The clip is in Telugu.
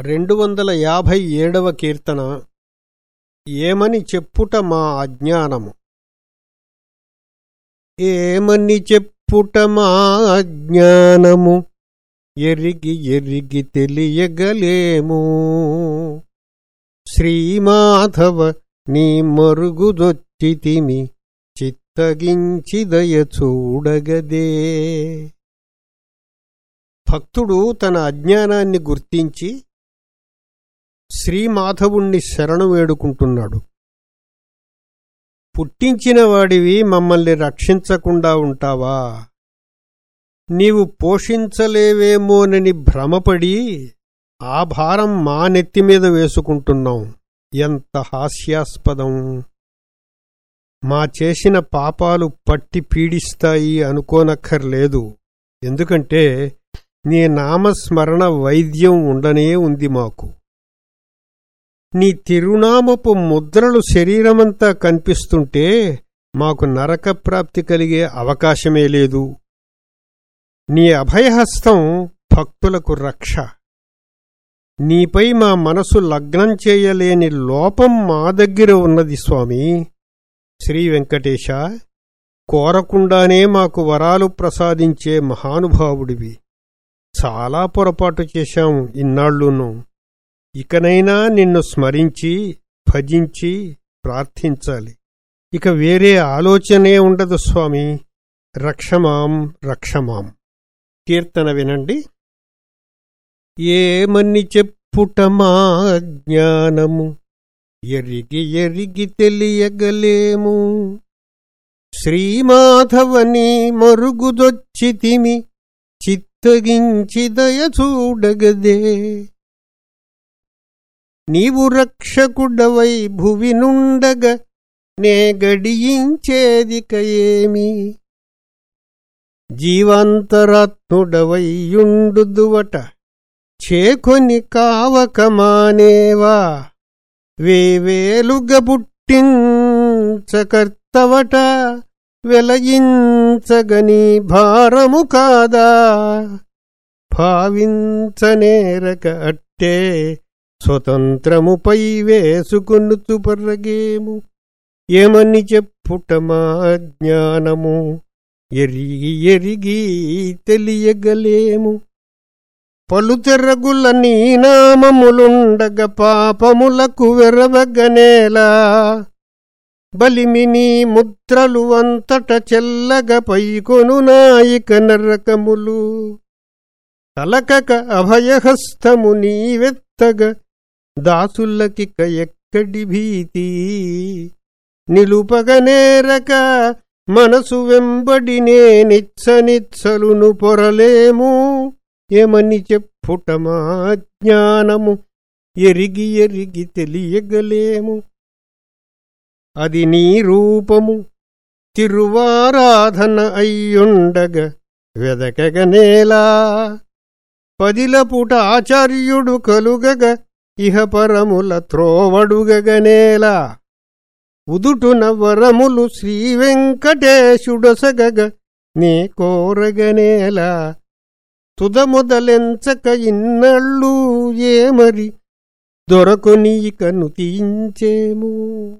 రెండు వందల యాభై ఏడవ కీర్తన ఏమని చెప్పుట మా అజ్ఞానము? ఏమని చెప్పుట మా అజ్ఞానము? ఎరిగి ఎరిగి తెలియగలేము. శ్రీమాధవ నీ మరుగుదొచ్చితిమి చిత్తగించి దయ చూడగదే. భక్తుడు తన అజ్ఞానాన్ని గుర్తించి శ్రీమాధవుణ్ణి శరణు వేడుకుంటున్నాడు. పుట్టించిన వాడివి మమ్మల్ని రక్షించకుండా ఉంటావా? నీవు పోషించలేవేమోనని భ్రమపడి ఆ భారం మా నెత్తిమీద వేసుకుంటున్నాం. ఎంత హాస్యాస్పదం. మా చేసిన పాపాలు పట్టి పీడిస్తాయి అనుకోనక్కర్లేదు. ఎందుకంటే నీ నామస్మరణ వైద్యం ఉండనే ఉంది మాకు. నీ తిరునామపు ముద్రలు శరీరమంతా కనిపిస్తుంటే మాకు నరకప్రాప్తి కలిగే అవకాశమే లేదు. నీ అభయహస్తం భక్తులకు రక్ష. నీపై మా మనసు లగ్నం చేయలేని లోపం మా దగ్గర ఉన్నది స్వామి. శ్రీ వెంకటేశ కోరకుండానే మాకు వరాలు ప్రసాదించే మహానుభావుడివి. చాలా పొరపాటు చేశాం ఇన్నాళ్ళునూ. ఇకనైనా నిన్ను స్మరించి భజించి ప్రార్థించాలి. ఇక వేరే ఆలోచనే ఉండదు స్వామి. రక్షమాం రక్షమాం. కీర్తన వినండి. ఏమని చెప్పుట మా జ్ఞానము ఎరిగి ఎరిగి తెలియగలేము. శ్రీమాధవని మరుగుదొచ్చితిమి. చిత్తగించి దయ చూడగదే. నీవు రక్షకుడవై భువి నుండగ నే గడియించేదిక ఏమి జీవాంతరాత్ముడవైయుండుదువట చేకొని కావకమానేవా? వేవేలుగ పుట్టించకర్తవట వెలయించగని భారము కాదా? భావించనేరక అట్టే స్వతంత్రముపై వేసుకొనుతు పర్రగేము. ఏమని చెప్పుట మా జ్ఞానము? ఎరిగి ఎరిగి తెలియగలేము. పలుతెరగుల నీ నామములుండగ పాపములకు వెరవగనేలా బలిమిని ముద్రలు అంతట చెల్లగ పైకొను నాయిక నరకములు. తలకక అభయహస్తము నీవెత్తగ దాసులకిక ఎక్కడి భీతి? నిలుపగనేరక మనసు వెంబడి నేనిచ్చనిచ్చలును పొరలేము. ఏమని చెప్పుటమా జ్ఞానము? ఎరిగి ఎరిగి తెలియగలేము. అది నీ రూపము. తిరువారాధన అయ్యుండగ వెదకగనేలా పదిలపుట ఆచార్యుడు కలుగగ ఇహపరముల త్రోవడుగగనేలా. ఉదుటున వరములు శ్రీవెంకటేశుడొసగగ నీ కోరగనేలా. తుదముదలెంచక ఇన్నళ్ళు ఏమరి దొరకు నీకను నుతించేము.